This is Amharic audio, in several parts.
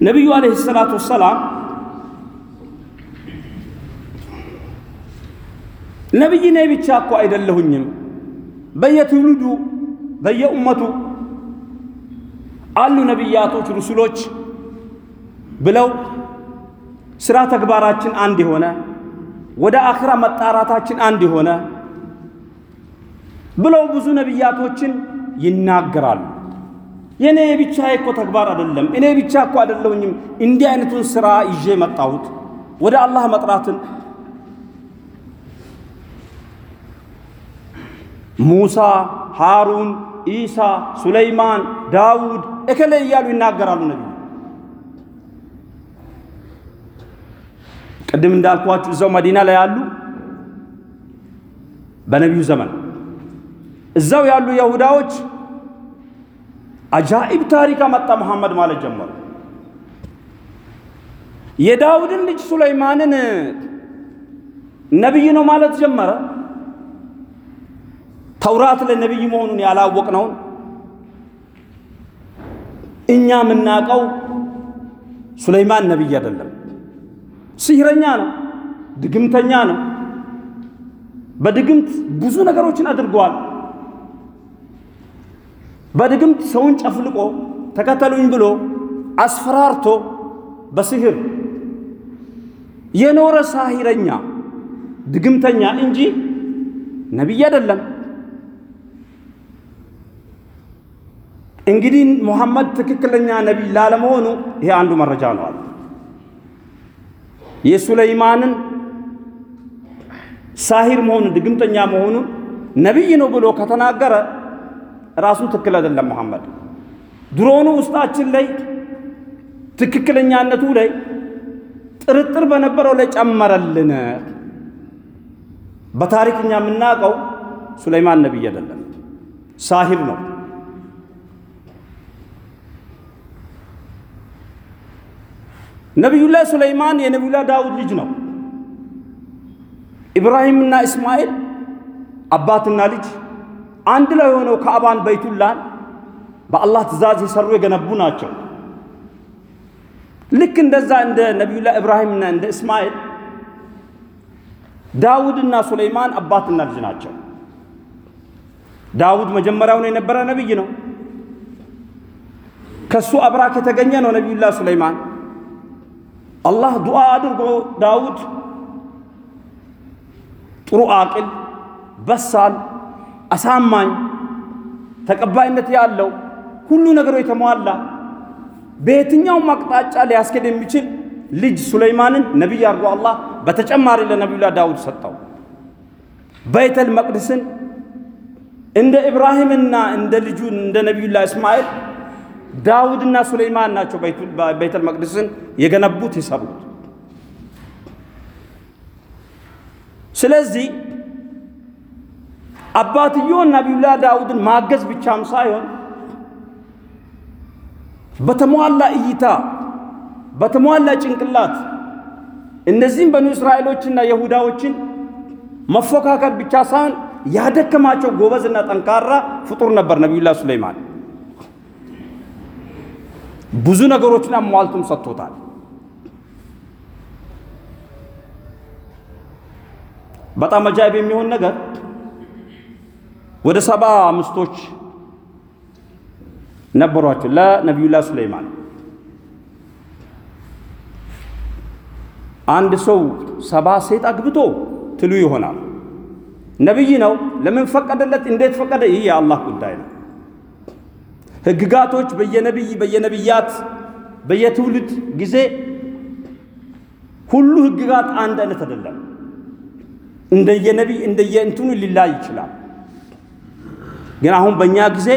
ነቢዩ ዓለይሂ ሰላቱ ወሰላም ነቢይ ነኝ ብቻ እኮ አይደለሁኝም፣ በየትውልዱ በየኡመቱ አሉ ነቢያቶች፣ ሩሱሎች ብለው ስራ ተግባራችን አንድ የሆነ ወደ አኽራ መጣራታችን አንድ የሆነ ብለው ብዙ ነቢያቶችን ይናገራሉ። የእኔ ብቻ እኮ ተግባር አይደለም፣ እኔ ብቻ እኮ አይደለሁኝም እንዲህ አይነቱን ስራ ይዤ መጣሁት ወደ አላህ መጥራትን ሙሳ፣ ሃሩን፣ ኢሳ፣ ሱለይማን፣ ዳውድ እከለ እያሉ ይናገራሉ ነቢዩ። ቅድም እንዳልኳችሁ እዛው መዲና ላይ ያሉ በነቢዩ ዘመን እዛው ያሉ የሁዳዎች አጃኢብ ታሪክ አመጣ መሐመድ ማለት ጀመሩ። የዳውድን ልጅ ሱለይማንን ነቢይ ነው ማለት ጀመረ። ተውራት ነቢይ መሆኑን ያላወቅነውን እኛ የምናውቀው ሱለይማን ነቢይ አይደለም፣ ሲህረኛ ነው፣ ድግምተኛ ነው። በድግምት ብዙ ነገሮችን አድርገዋል። በድግምት ሰውን ጨፍልቆ ተከተሉኝ ብሎ አስፈራርቶ በስህር የኖረ ሳሂረኛ ድግምተኛ እንጂ ነቢይ አይደለም። እንግዲህ ሙሐመድ ትክክለኛ ነቢይ ላለመሆኑ ይሄ አንዱ መረጃ ነው አለ። የሱለይማንን ሳሂር መሆኑን ድግምተኛ መሆኑን ነቢይ ነው ብሎ ከተናገረ ራሱ ትክክል አይደለም። መሐመድ ድሮኑ ውስጣችን ላይ ትክክለኛነቱ ላይ ጥርጥር በነበረው ላይ ጨመረልን። በታሪክኛ የምናውቀው ሱለይማን ነቢይ አይደለም፣ ሳሂር ነው። ነቢዩላህ ሱለይማን የነቢዩላህ ዳውድ ልጅ ነው። ኢብራሂምና እስማኤል አባትና ልጅ አንድ ላይ ሆነው ካዕባን በይቱላን በአላህ ትእዛዝ የሰሩ የገነቡ ናቸው። ልክ እንደዛ እንደ ነቢዩላህ ኢብራሂምና እንደ እስማኤል ዳውድና ሱለይማን አባትና ልጅ ናቸው። ዳውድ መጀመሪያውን የነበረ ነቢይ ነው። ከሱ አብራክ የተገኘ ነው ነቢዩላህ ሱለይማን። አላህ ዱዓ አድርጎ ዳውድ ጥሩ አቅል፣ በሳል፣ አሳማኝ፣ ተቀባይነት ያለው ሁሉ ነገሩ የተሟላ በየትኛውም አቅጣጫ ሊያስኬድ የሚችል ልጅ ሱለይማንን ነቢይ አድርጎ አላህ በተጨማሪ ለነቢዩላህ ዳውድ ሰጠው። በይተል መቅደስን እንደ ኢብራሂምና እንደ ልጁ እንደ ነቢዩላህ እስማኤል ዳውድና ሱለይማን ናቸው ቤተል መቅደስን የገነቡት የሰሩት። ስለዚህ አባትየውን ነቢዩላህ ዳውድን ማገዝ ብቻም ሳይሆን በተሟላ እይታ በተሟላ ጭንቅላት እነዚህም በኑ እስራኤሎችና የሁዳዎችን መፎካከር ብቻ ሳይሆን ያደከማቸው ጎበዝና ጠንካራ ፍጡር ነበር ነቢዩላህ ሱለይማን። ብዙ ነገሮችን አሟልቶም ሰጥቶታል። በጣም አጃይብ የሚሆን ነገር ወደ ሰባ ሚስቶች ነበሯቸው ለነቢዩላህ ሱለይማን። አንድ ሰው ሰባ ሴት አግብቶ ትሉ ይሆናል። ነቢይ ነው። ለምን ፈቀደለት? እንዴት ፈቀደ? ይህ የአላህ ጉዳይ ነው። ህግጋቶች በየነቢይ በየነቢያት በየትውልድ ጊዜ ሁሉ ህግጋት አንድ አይነት አይደለም። እንደየነቢይ እንደየእንትኑ ሊላይ ይችላል። ግን አሁን በእኛ ጊዜ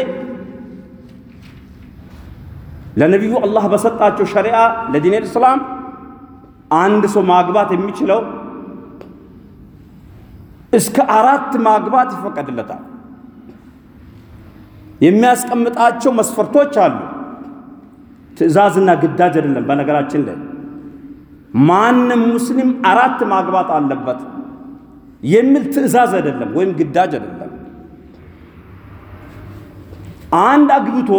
ለነቢዩ አላህ በሰጣቸው ሸሪዓ ለዲን እስላም አንድ ሰው ማግባት የሚችለው እስከ አራት ማግባት ይፈቀድለታል። የሚያስቀምጣቸው መስፈርቶች አሉ። ትዕዛዝና ግዳጅ አይደለም። በነገራችን ላይ ማንም ሙስሊም አራት ማግባት አለበት የሚል ትዕዛዝ አይደለም፣ ወይም ግዳጅ አይደለም። አንድ አግብቶ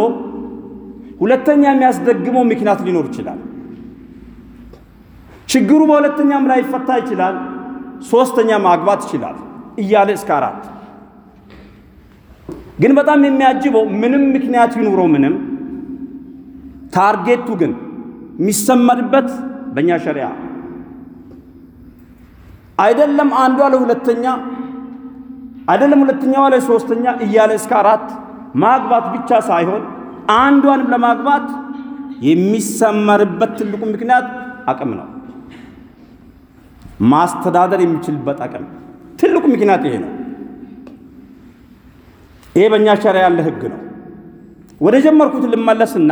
ሁለተኛ የሚያስደግመው ምክንያት ሊኖር ይችላል። ችግሩ በሁለተኛም ላይ ይፈታ ይችላል። ሶስተኛ ማግባት ይችላል እያለ እስከ አራት ግን በጣም የሚያጅበው ምንም ምክንያት ይኑረው ምንም ታርጌቱ ግን የሚሰመርበት በእኛ ሸሪያ አይደለም አንዷ ለሁለተኛ አይደለም ሁለተኛዋ ላይ ሶስተኛ እያለ እስከ አራት ማግባት ብቻ ሳይሆን አንዷንም ለማግባት የሚሰመርበት ትልቁ ምክንያት አቅም ነው። ማስተዳደር የሚችልበት አቅም ትልቁ ምክንያት ይሄ ነው። ይሄ በእኛ ሸሪያ ያለ ህግ ነው። ወደ ጀመርኩት ልመለስና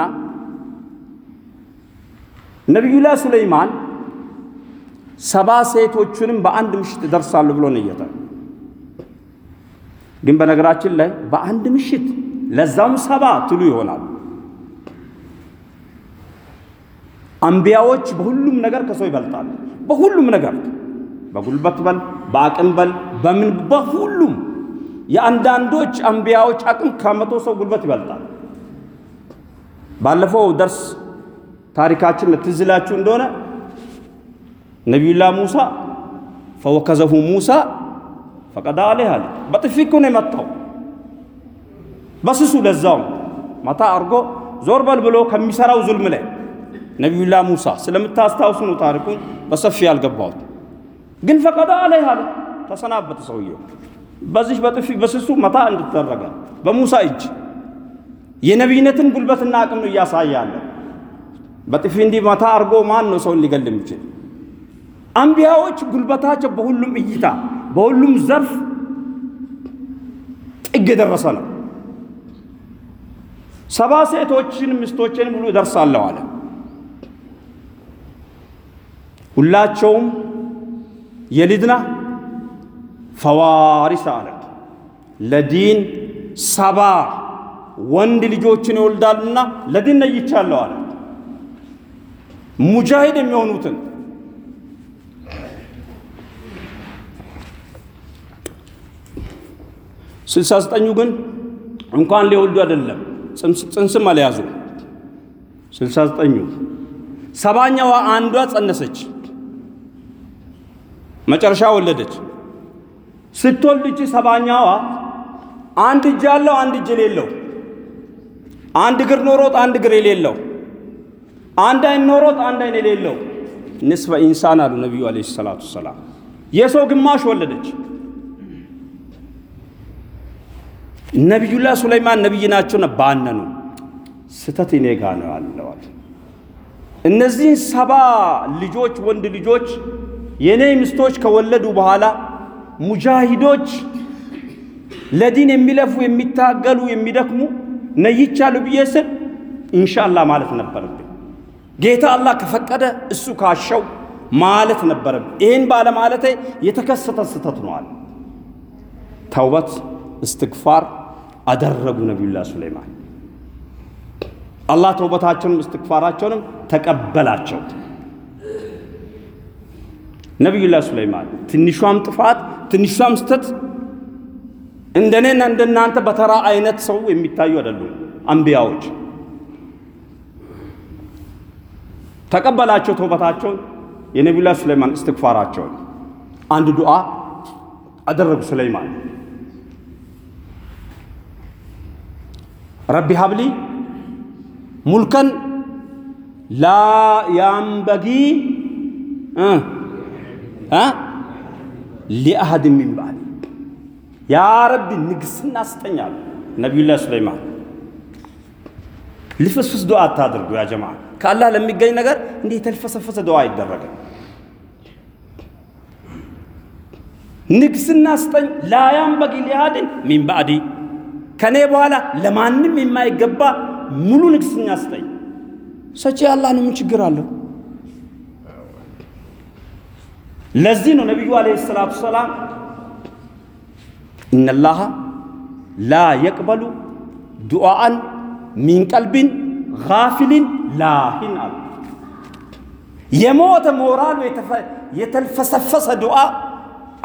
ነቢዩላህ ሱለይማን ሰባ ሴቶቹንም በአንድ ምሽት ይደርሳሉ ብሎ ነየተ። ግን በነገራችን ላይ በአንድ ምሽት ለዛም ሰባ ትሉ ይሆናል። አንቢያዎች በሁሉም ነገር ከሰው ይበልጣሉ። በሁሉም ነገር በጉልበት በል፣ በአቅም በል፣ በምን በሁሉም የአንዳንዶች አንቢያዎች አቅም ከመቶ ሰው ጉልበት ይበልጣል። ባለፈው ደርስ ታሪካችን ትዝ ይላችሁ እንደሆነ ነቢዩላህ ሙሳ ፈወከዘሁ ሙሳ አለህ አለ። በጥፊ እኮ ነው የመታው በስሱ ለዛውም መታ አርጎ ዞር በል ብሎ ከሚሰራው ዙልም ላይ ነቢዩላህ ሙሳ ስለምታስታውሱ ነው ታሪኩን በሰፊ ያልገባሁት። ግን ፈቀዳ አለህ አለ። ተሰናበተ ሰውየው። በዚህ በጥፊ በስሱ መታ እንድትደረገ በሙሳ እጅ የነቢይነትን ጉልበትና አቅም ነው እያሳያለ። በጥፊ እንዲህ መታ አርጎ ማን ነው ሰውን ሊገል የሚችል? አንቢያዎች ጉልበታቸው በሁሉም እይታ በሁሉም ዘርፍ ጥግ የደረሰ ነው። ሰባ ሴቶችን ሚስቶችን ብሎ እደርሳለሁ አለ። ሁላቸውም የሊድና ፈዋሪስ አለ። ለዲን ሰባ ወንድ ልጆችን ይወልዳልና ለዲን ነይቻለሁ አለ። ሙጃሂድ የሚሆኑትን ስልሳ ዘጠኙ ግን እንኳን ሊወልዱ አይደለም ጽንስም አልያዙ። ስልሳ ዘጠኙ ሰባኛዋ አንዷ ጸነሰች፣ መጨረሻ ወለደች። ስትወልድ ሰባኛዋ አንድ እጅ ያለው አንድ እጅ የሌለው፣ አንድ እግር ኖሮት አንድ እግር የሌለው፣ አንድ አይን ኖሮት አንድ አይን የሌለው ንስፈ ኢንሳን አሉ ነቢዩ ዓለይሂ ሰላቱ ሰላም። የሰው ግማሽ ወለደች። ነቢዩላህ ሱለይማን ነቢይ ናቸውና ባነኑ። ስተት እኔ ጋ ነው ያለዋል። እነዚህን ሰባ ልጆች ወንድ ልጆች የእኔ ሚስቶች ከወለዱ በኋላ ሙጃሂዶች ለዲን የሚለፉ የሚታገሉ የሚደክሙ ነይቻሉ ብዬ ስል ኢንሻአላህ ማለት ነበረብኝ። ጌታ አላህ ከፈቀደ እሱ ካሸው ማለት ነበረብኝ። ይህን ባለማለቴ የተከሰተ ስተት ነዋል። ተውበት እስትግፋር አደረጉ ነቢዩላህ ሱለይማን። አላህ ተውበታቸውንም እስትግፋራቸውንም ተቀበላቸው። ነቢዩላህ ሱለይማን ትንሿም ጥፋት ትንሿም ስተት እንደኔና እንደናንተ በተራ አይነት ሰው የሚታዩ አይደሉም። አንቢያዎች ተቀበላቸው ተውበታቸውን፣ የነቢዩላህ ሱለይማን እስትግፋራቸውን። አንድ ዱዓ አደረጉ ሱለይማን ረቢ ሀብሊ ሙልከን ላ ያንበጊ ሊአሀድ ሚን ባዕዲ ያ ረቢ ንግስና ስጠኛሉ ነቢዩላህ ሱለይማን። ልፍስፍስ ዱዓ አታድርጉ ያ ጀማ። ከአላህ ለሚገኝ ነገር እንዲህ የተልፈሰፈሰ ዱዓ አይደረግም። ንግስና ስጠኝ ላ ያንበጊ ሊአሀድን ሚን ባዕዲ ከኔ በኋላ ለማንም የማይገባ ሙሉ ንግስና ስጠኝ። ሰጪ አላህ ነው። ምን ችግር አለው? ለዚህ ነው ነቢዩ ዓለይሂ ሰላቱ ሰላም ኢነላሃ ላ የቅበሉ ዱዓአን ሚን ቀልቢን ጋፊሊን ላሂን አሉ። የሞተ ሞራሉ የተልፈሰፈሰ ዱዓ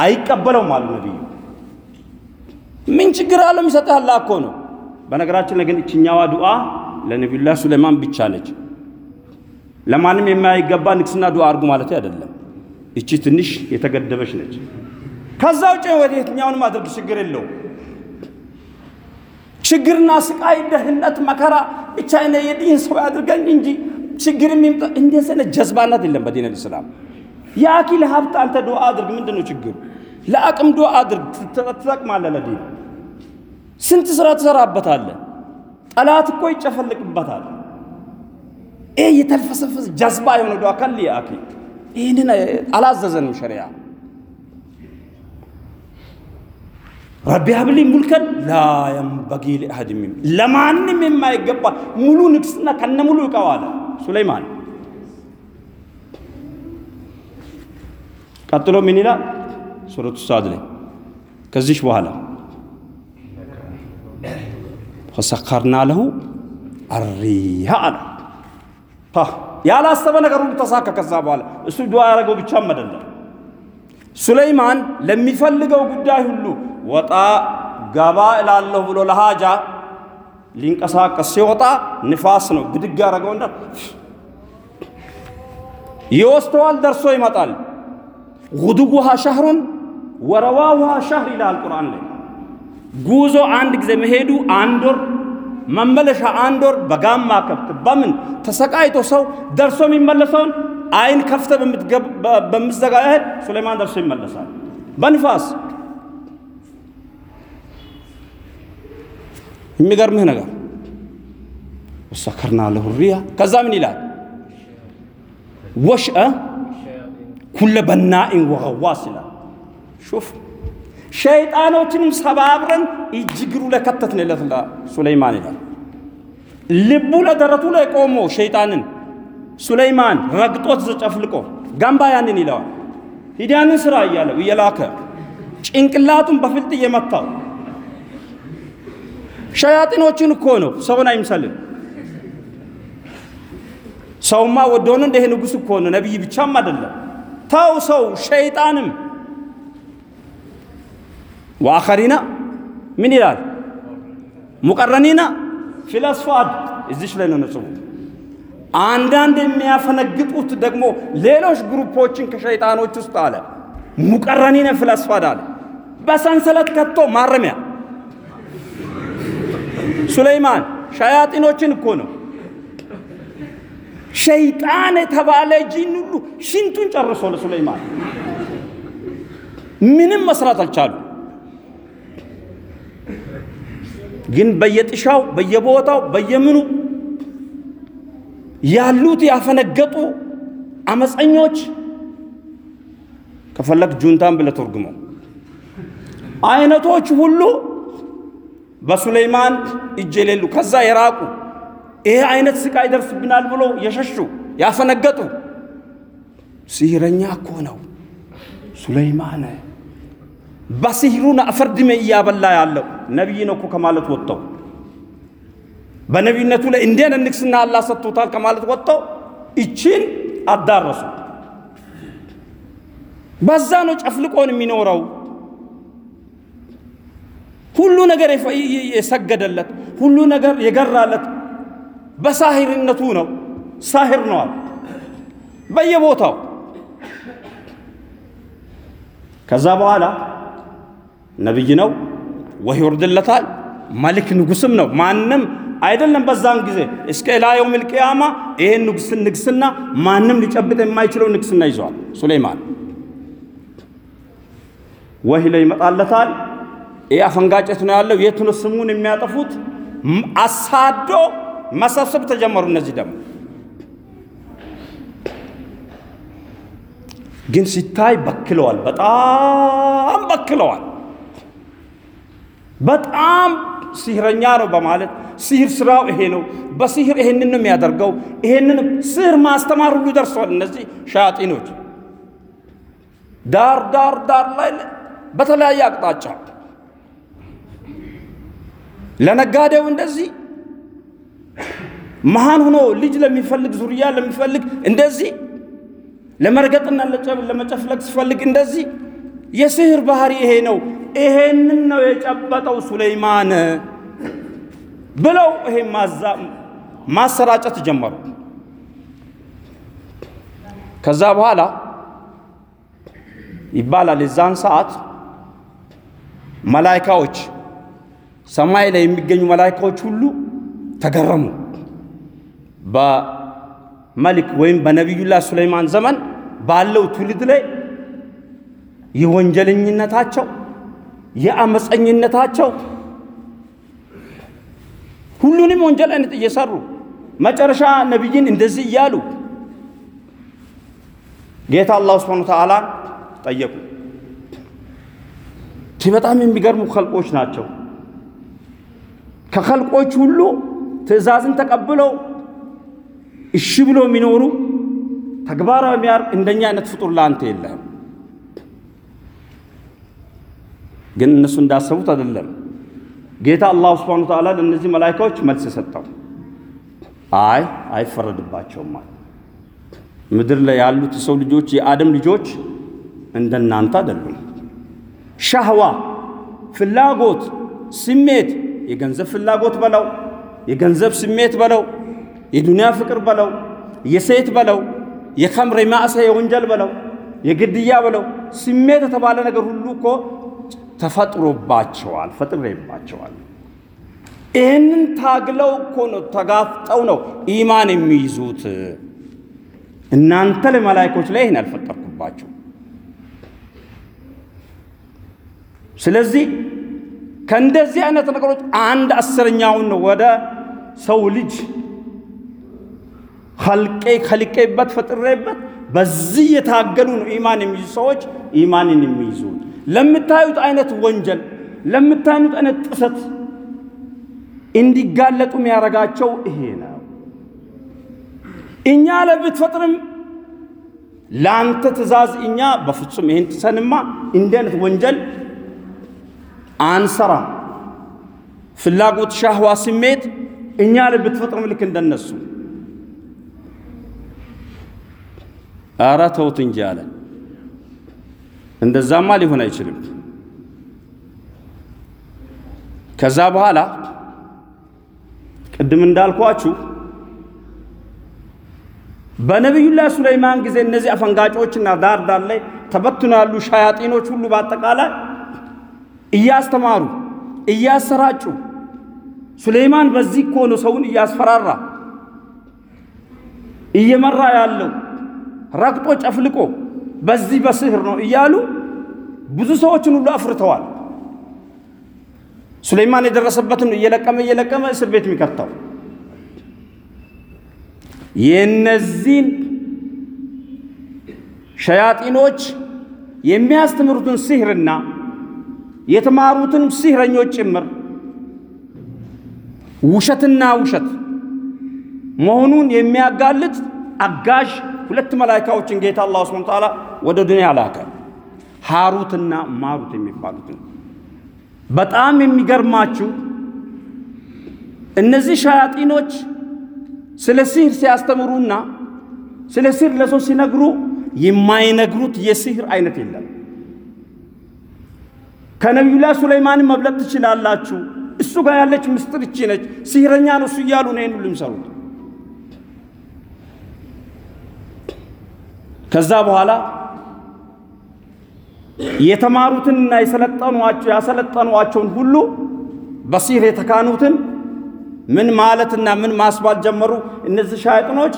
አይቀበለውም አሉ ነቢዩ። ምን ችግር አለው? የሚሰጥህ አላህ እኮ ነው። በነገራችን ላይ ግን እችኛዋ ዱዓ ለነቢዩላህ ሱለይማን ብቻ ነች። ለማንም የማይገባ ንግስና ዱዓ አድርጉ ማለት አይደለም። እቺ ትንሽ የተገደበች ነች። ከዛ ውጭ ወደ የትኛውንም አድርግ ችግር የለውም። ችግርና ስቃይ፣ ደህንነት፣ መከራ ብቻ እኔ የዲን ሰው ያድርገኝ እንጂ ችግር የሚምጣ እንደዚህ አይነት ጀዝባናት የለም በዲን ልእስላም። የአኪል ሀብት አንተ ዱዓ አድርግ። ምንድን ነው ችግሩ? ለአቅም ዱዓ አድርግ፣ ትጠቅማለህ። ለዲን ስንት ስራ ትሰራበታለህ። ጠላት እኮ ይጨፈልቅበታል። ይህ የተልፈሰፈሰ ጀዝባ የሆነ ዱዓ ከል የአኪ ይህንን አላዘዘንም ሸሪያ። ረቢ ሀብሊ ሙልከን ላ የንበጊ ሊአሐድ ሚን ለማንም የማይገባ ሙሉ ንግስና ከነ ሙሉ እቀዋለ ሱለይማን። ቀጥሎ ምን ይላል? ሱረቱ ሳድ ላይ ከዚህ በኋላ ፈሰከርና ለሁ አሪሃ አለ። ያላሰበ ነገር ሁሉ ተሳካ። ከዛ በኋላ እሱ ዱዓ ያደረገው ብቻም አይደለም። ሱለይማን ለሚፈልገው ጉዳይ ሁሉ ወጣ ገባ እላለሁ ብሎ ለሃጃ ሊንቀሳቀስ ሲወጣ ንፋስ ነው ብድግ ያደረገውና ይወስደዋል። ደርሶ ይመጣል። ጉዱጉሃ ሸህሩን ወረዋውሃ ሸህር ይላል ቁርአን ላይ። ጉዞ አንድ ጊዜ መሄዱ አንድ ወር መመለሻ አንድ ወር በጋማ ከብት በምን ተሰቃይቶ ሰው ደርሶ የሚመለሰውን አይን ከፍተ በምትዘጋ ያህል ሱሌማን ደርሶ ይመለሳል በንፋስ። የሚገርምህ ነገር ወሰከርና ለሁ ሪያ ከዛ ምን ይላል ወሽአ ኩለ በናኢን ወገዋስ ይላል። ሹፍ ሸይጣኖችንም ሰባብረን እጅግሩ ላይ ከተትንለት ሱለይማን ይላል። ልቡ ለደረቱ ላይ ቆሞ ሸይጣንን ሱለይማን ረግጦት ዘጨፍልቆ ገንባ ያንን ይለዋል። ሂድ ያንን ስራ እያለው እየላከ ጭንቅላቱን በፍልጥ እየመታው ሸያጢኖችን እኮ ነው፣ ሰውን አይምሰልን። ሰውማ ወደሆነ እንደ ንጉሥ እኮ ነው፣ ነቢይ ብቻም አይደለም። ተው ሰው ሸይጣንም ወአኸሪና ምን ይላል? مقرنين في الأصفاد እዚች ላይ ነው ነጽቡ። አንዳንድ የሚያፈነግጡት ደግሞ ሌሎች group ኦችን ከሸይጣኖች ውስጥ አለ። مقرنين في الأصفاد አለ። በሰንሰለት ከቶ ማረሚያ። ሱለይማን ሸያጢኖችን እኮ ነው። ሸይጣን የተባለ ጂን ሁሉ ሽንቱን ጨርሶ ለሱለይማን። ምንም መስራት አልቻሉ። ግን በየጥሻው በየቦታው በየምኑ ያሉት ያፈነገጡ አመፀኞች ከፈለግ ጁንታን ብለህ ተርጉመው አይነቶች ሁሉ በሱለይማን እጅ የሌሉ ከዛ የራቁ ይሄ አይነት ስቃይ ይደርስብናል ብሎ የሸሹ ያፈነገጡ ሲህረኛ እኮ ነው ሱለይማን። በሲህሩን አፈርድሜ እያበላ ያለው ነቢይ ነው እኮ ከማለት ወጥተው በነቢይነቱ ላይ አይነት ንግስና አላህ ሰጥቶታል ከማለት ወጥተው ይቺን አዳረሱ። በዛ ነው ጨፍልቆን የሚኖረው። ሁሉ ነገር የሰገደለት ሁሉ ነገር የገራለት በሳሂርነቱ ነው። ሳሂር ነዋል በየቦታው። ከዛ በኋላ ነቢይ ነው፣ ወህይ ይወርድለታል። መልክ ንጉስም ነው። ማንም አይደለም በዛን ጊዜ እስከ ኢላ የውሚል ቂያማ ይሄን ንግስና ማንም ሊጨብጥ የማይችለው ንግስና ይዘዋል ሱለይማን። ወህይ ላይ ይመጣለታል። ይህ አፈንጋጨት ነው ያለው። የት ነው ስሙን የሚያጠፉት? አሳዶ መሰብሰብ ተጀመሩ። እነዚህ ደግሞ ግን ሲታይ በክለዋል፣ በጣም በክለዋል። በጣም ሲህረኛ ነው በማለት ሲህር ስራው ይሄ ነው፣ በሲህር ይሄንን ነው የሚያደርገው፣ ይሄንን ስህር ማስተማር ሁሉ ደርሰዋል። እነዚህ ሻያጢኖች ዳር ዳር ዳር ላይ በተለያየ አቅጣጫ ለነጋዴው እንደዚህ መሃን ሆኖ ልጅ ለሚፈልግ ዙርያ ለሚፈልግ እንደዚህ ለመርገጥና ለመጨፍለቅ ሲፈልግ እንደዚህ የስህር ባህሪ ይሄ ነው። ይሄንን ነው የጨበጠው ሱለይማን ብለው ይሄ ማሰራጨት ጀመሩ። ከዛ በኋላ ይባላል የዛን ሰዓት መላይካዎች ሰማይ ላይ የሚገኙ መላይካዎች ሁሉ ተገረሙ። በመልክ ወይም በነቢዩላህ ሱለይማን ዘመን ባለው ትውልድ ላይ የወንጀለኝነታቸው የአመፀኝነታቸው ሁሉንም ወንጀል አይነት እየሰሩ መጨረሻ ነቢይን እንደዚህ እያሉ ጌታ አላህ ስብሐነ ወተዓላ ጠየቁ። በጣም የሚገርሙ ከልቆች ናቸው። ከከልቆች ሁሉ ትእዛዝን ተቀብለው እሺ ብሎ የሚኖሩ ተግባራዊ የሚያርግ እንደኛ አይነት ፍጡር ለአንተ የለህም። ግን እነሱ እንዳሰቡት አይደለም። ጌታ አላሁ ስብሐነ ወተዓላ ለእነዚህ መላኢካዎች መልስ ሰጠው። አይ አይፈረድባቸውም ምድር ላይ ያሉት የሰው ልጆች የአደም ልጆች እንደናንተ አይደሉም። ሻህዋ ፍላጎት፣ ስሜት፣ የገንዘብ ፍላጎት በለው፣ የገንዘብ ስሜት በለው፣ የዱንያ ፍቅር በለው፣ የሴት በለው፣ የኸምር የማዕሰ የወንጀል በለው፣ የግድያ በለው፣ ስሜት የተባለ ነገር ሁሉ እኮ ተፈጥሮባቸዋል፣ ፈጥሬባቸዋል። ይህንን ታግለው እኮ ነው ተጋፍጠው ነው ኢማን የሚይዙት። እናንተ ለመላይኮች ላይ ይህን አልፈጠርኩባቸው። ስለዚህ ከእንደዚህ አይነት ነገሮች አንድ አስረኛውን ነው ወደ ሰው ልጅ ኸልቄ ከልቄበት ፈጥሬበት በዚህ የታገሉ ነው ኢማን የሚይዙ ሰዎች ኢማንን የሚይዙት። ለምታዩት አይነት ወንጀል ለምታዩት አይነት ጥሰት እንዲጋለጡ የሚያደርጋቸው ይሄ ነው። እኛ ለብትፈጥርም ለአንተ ትእዛዝ እኛ በፍጹም ይህን ጥሰንማ እንዲህ አይነት ወንጀል አንሰራ። ፍላጎት፣ ሻህዋ፣ ስሜት እኛ ለብትፈጥርም ልክ እንደነሱ ኧረ ተውት እንጂ አለ። እንደዛማ ሊሆን አይችልም። ከዛ በኋላ ቅድም እንዳልኳችሁ በነቢዩላህ ሱለይማን ጊዜ እነዚህ አፈንጋጮችና ዳር ዳር ላይ ተበትኖ ያሉ ሻያጢኖች ሁሉ በአጠቃላይ እያስተማሩ እያሰራጩ ሱለይማን በዚህ እኮ ነው ሰውን እያስፈራራ እየመራ ያለው ረግጦ ጨፍልቆ በዚህ በስህር ነው እያሉ ብዙ ሰዎችን ሁሉ አፍርተዋል። ሱለይማን የደረሰበትን እየለቀመ እየለቀመ እስር ቤት የሚከተው የእነዚህን ሸያጢኖች የሚያስተምሩትን ሲህርና የተማሩትን ሲህረኞች ጭምር ውሸትና ውሸት መሆኑን የሚያጋልጥ አጋዥ ሁለት መላይካዎችን ጌታ አላህ ሱብሓነሁ ወተዓላ ወደ ዱንያ ላከ። ሃሩትና ማሩት የሚባሉትን በጣም የሚገርማችሁ እነዚህ ሸያጢኖች ስለ ሲህር ሲያስተምሩና ስለ ሲህር ለሰው ሲነግሩ የማይነግሩት የሲህር አይነት የለም። ከነቢዩላህ ሱለይማን መብለጥ ትችላላችሁ፣ እሱ ጋር ያለች ምስጢር እቺ ነች፣ ሲህረኛ ነው እሱ እያሉ ነው ይህን ሁሉ ከዛ በኋላ የተማሩትንና የሰለጠኗቸው ያሰለጠኗቸውን ሁሉ በሲህር የተካኑትን ምን ማለትና ምን ማስባል ጀመሩ። እነዚህ ሻይጥኖች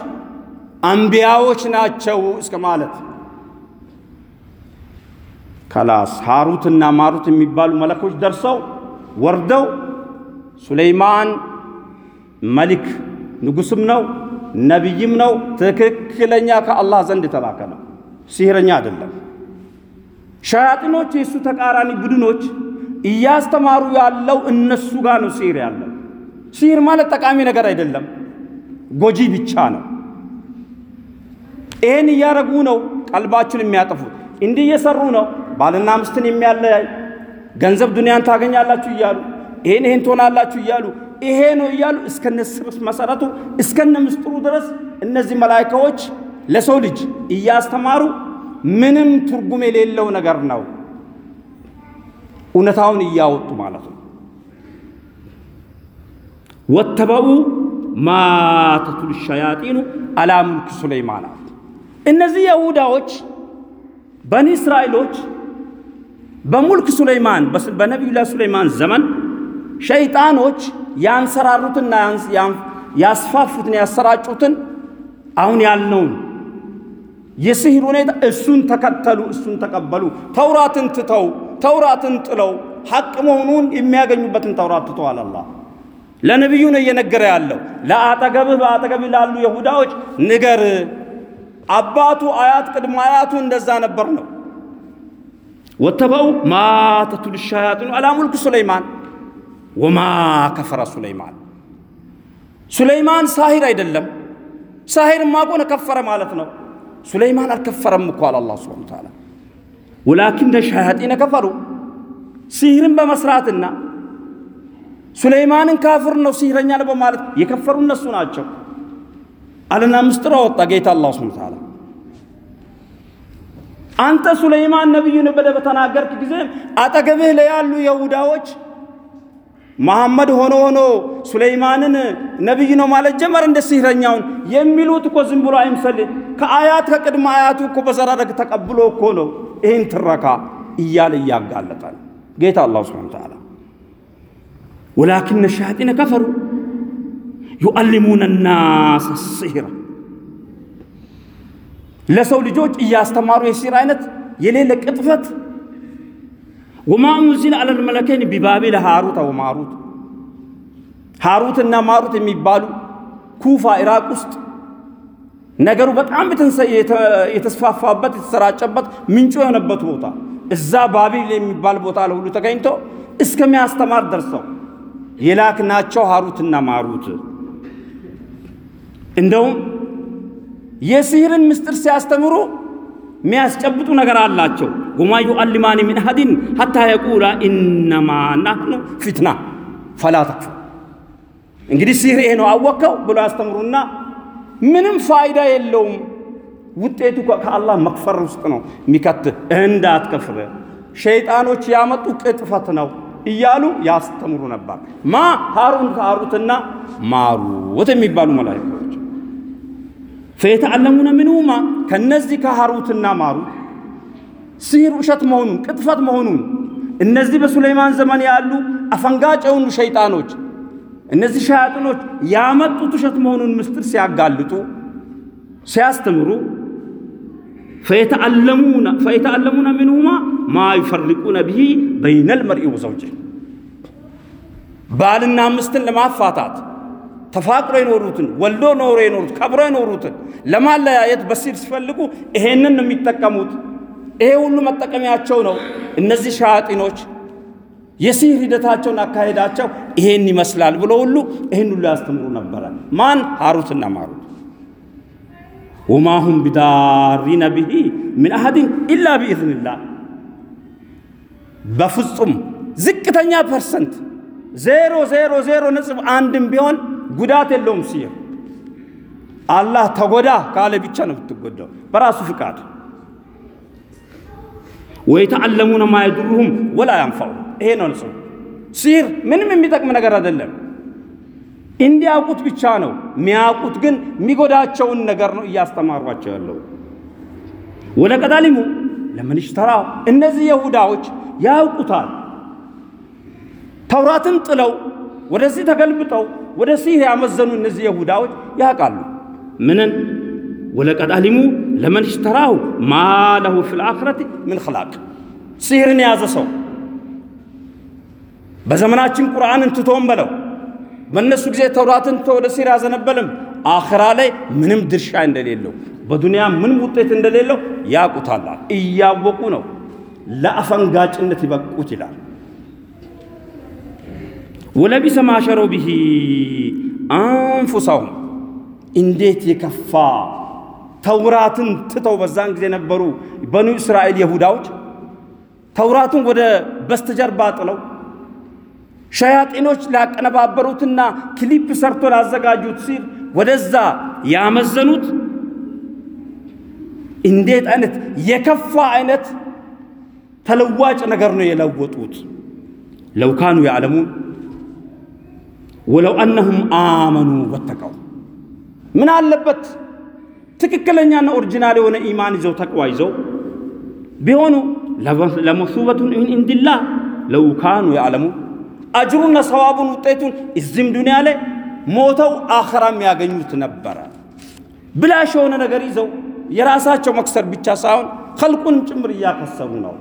አንቢያዎች ናቸው እስከ ማለት ከላስ ሃሩትና ማሩት የሚባሉ መለኮች ደርሰው ወርደው ሱለይማን መሊክ ንጉስም ነው ነቢይም ነው። ትክክለኛ ከአላህ ዘንድ የተላከ ነው፣ ሲህረኛ አይደለም። ሸያጢኖች የእሱ ተቃራኒ ቡድኖች እያስተማሩ ያለው እነሱ ጋር ነው ሲህር ያለው። ሲህር ማለት ጠቃሚ ነገር አይደለም፣ ጎጂ ብቻ ነው። ይህን እያደረጉ ነው ቀልባችሁን የሚያጠፉት። እንዲህ እየሰሩ ነው ባልና ምስትን የሚያለያይ ገንዘብ ዱንያን ታገኛላችሁ እያሉ ይሄን ይሄን ትሆናላችሁ እያሉ ይሄ ነው እያሉ እስከነ መሰረቱ እስከነ ምስጢሩ ድረስ እነዚህ መላይካዎች ለሰው ልጅ እያስተማሩ ምንም ትርጉም የሌለው ነገር ነው እውነታውን እያወጡ ማለት ነው። ወተበኡ ማ ተትሉ ሸያጢኑ አላ ሙልክ ሱለይማን እነዚህ የሁዳዎች በኒ እስራኤሎች በሙልክ ሱለይማን በነቢዩላህ ሱለይማን ዘመን ሸይጣኖች ያንሰራሩትና ያስፋፉትን ያሰራጩትን አሁን ያልነውን የስሂር ሁኔታ እሱን ተከተሉ፣ እሱን ተቀበሉ። ተውራትን ትተው ተውራትን ጥለው ሐቅ መሆኑን የሚያገኙበትን ተውራት ትተዋል። አላህ ለነቢዩ ነው እየነገረ ያለው። ለአጠገብህ በአጠገብህ ላሉ የሁዳዎች ንገር፣ አባቱ አያት ቅድመ አያቱ እንደዛ ነበር ነው ወተበው ማ ሻያጢኑ አላ ሙልክ ሱለይማን ወማ ከፈረ ሱለይማን። ሱለይማን ሳሂር አይደለም። ሳሂርማ ከሆነ ከፈረ ማለት ነው። ሱለይማን አልከፈረም እኮ አለ አላህ ሱብሓነሁ ወተዓላ። ወላኪነ ሸያጢነ ከፈሩ ሲህርን በመስራትና ሱለይማንን ካፍር ነው ሲህረኛ ነው በማለት የከፈሩ እነሱ ናቸው አለና ምስጢር አወጣ ጌታ አላህ ሱብሓነሁ ወተዓላ። አንተ ሱለይማን ነቢዩን ብለህ በተናገርክ ጊዜ አጠገብህ ላይ የሁዳዎች መሐመድ ሆኖ ሆኖ ሱለይማንን ነቢይ ነው ማለት ጀመር እንደ ሲህረኛውን የሚሉት እኮ ዝም ብሎ አይምሰል። ከአያት ከቅድመ አያቱ እኮ በዘራረግ ተቀብሎ እኮ ነው ይህን ትረካ እያለ እያጋለጠ ነው ጌታ አላህ ሱብሓነሁ ወተዓላ። ወላኪነ ሸያጢነ ከፈሩ ዩዓሊሙነ ናስ ሲሕራ ለሰው ልጆች እያስተማሩ የሲር አይነት የሌለ ቅጥፈት ወማ ኡንዚለ አለል መለከይን ቢባቢል ሃሩት ወማሩት ሃሩትና ማሩት የሚባሉ ኩፋ ኢራቅ ውስጥ ነገሩ በጣም የተስፋፋበት የተሰራጨበት ምንጩ የሆነበት ቦታ እዛ ባቢል የሚባል ቦታ ለሁሉ ተገኝቶ እስከሚያስተማር ደርሰው የላክናቸው ሃሩትና ማሩት። እንደውም የሲህርን ምስጢር ሲያስተምሩ የሚያስጨብጡ ነገር አላቸው። ወማ ዩዓሊማኒ ሚን አሐድን ሐታ የቁላ ኢነማ ናህኑ ፊትና ፈላ ተክፉር። እንግዲህ ሲህር ይሄ ነው አወከው ብሎ ያስተምሩና ምንም ፋይዳ የለውም። ውጤቱ ከአላህ መክፈር ውስጥ ነው የሚከትህ። እንዳትከፍር ሸይጣኖች ያመጡ ቅጥፈት ነው እያሉ ያስተምሩ ነበር። ማ ሃሩን ሃሩትና ማሩት የሚባሉ መላእክቶች ፈየተዓለሙነ ምንሁማ ከነዚህ ከሃሩትና ማሩት። ሲህር ውሸት መሆኑን ቅጥፈት መሆኑን። እነዚህ በሱለይማን ዘመን ያሉ አፈንጋጭ የሆኑ ሸይጣኖች እነዚህ ሸያጥኖች ያመጡት ውሸት መሆኑን ምስጢር ሲያጋልጡ ሲያስተምሩ ፈየተዓለሙነ ምንሁማ ማ ዩፈሪቁነ ብሂ በይነል መርኢ ወዘውጅህ ባልና ምስትን ለማፋታት ተፋቅሮ የኖሩትን ወልዶ ኖሮ የኖሩት ከብሮ የኖሩትን ለማለያየት በሲር ሲፈልጉ ይሄንን ነው የሚጠቀሙት። ይሄ ሁሉ መጠቀሚያቸው ነው። እነዚህ ሻያጢኖች የሲህር ሂደታቸውን አካሄዳቸው ይሄን ይመስላል ብሎ ሁሉ ይህን ሁሉ ያስተምሩ ነበረ። ማን ሃሩትና ማሩት። وما هم بضارين به من أحد إلا بإذن الله በፍጹም ዝቅተኛ percent ዜሮ ዜሮ ዜሮ ነጥብ አንድም ቢሆን ጉዳት የለውም። ሲህር አላህ ተጎዳ ካለ ብቻ ነው የምትጎዳው በራሱ ፍቃድ። ወየተዓለሙነ ማ የዱሩሁም ወላ ያንፋው ይሄ ነው ንጹ ሲህር ምንም የሚጠቅም ነገር አይደለም። እንዲያውቁት ብቻ ነው የሚያውቁት፣ ግን የሚጎዳቸውን ነገር ነው እያስተማሯቸው ያለው። ወለቀድ አሊሙ ለመን ሽተራው እነዚህ የሁዳዎች ያውቁታል። ተውራትን ጥለው ወደዚህ ተገልብጠው ወደ ሲህር ያመዘኑ እነዚህ የሁዳዎች ያውቃሉ። ምንን ወለቀድ አሊሙ ለመን ሽተራው ማ ለሁ ፊል አኽረቲ ምን ኸላቅ ሲህርን የያዘ ሰው በዘመናችን ቁርአንን ትቶም በለው በእነሱ ጊዜ ተውራትን ትቶ ወደ ሲህር ያዘነበልም አኽራ ላይ ምንም ድርሻ እንደሌለው በዱንያ ምንም ውጤት እንደሌለው ያውቁታላል። እያወቁ ነው ለአፈንጋጭነት ይበቁት ይላል። ወለቢሰ ማሸረው ብሂ አንፉሰሁም እንዴት የከፋ! ተውራትን ትተው በዛን ጊዜ የነበሩ በኑ እስራኤል የሁዳዎች ተውራቱን ወደ በስተጀርባ ጥለው ሸያጢኖች ላቀነባበሩትና ክሊፕ ሰርቶ ላዘጋጁት ሲል ወደዛ ያመዘኑት። እንዴት አይነት የከፋ አይነት ተለዋጭ ነገር ነው የለወጡት። لو كانوا يعلمون ولو أنهم آمنوا واتقوا ምን አለበት ትክክለኛና original የሆነ ኢማን ይዘው ተቅዋ ይዘው ቢሆኑ لمثوبة من عند الله لو يعلمون አጅሩና ሰዋቡን ውጤቱን እዚህም ዱንያ ላይ ሞተው አኸራ የሚያገኙት ነበረ። ብላሽ የሆነ ነገር ይዘው የራሳቸው መክሰር ብቻ ሳይሆን ከልቁንም ጭምር እያከሰሩ ነው።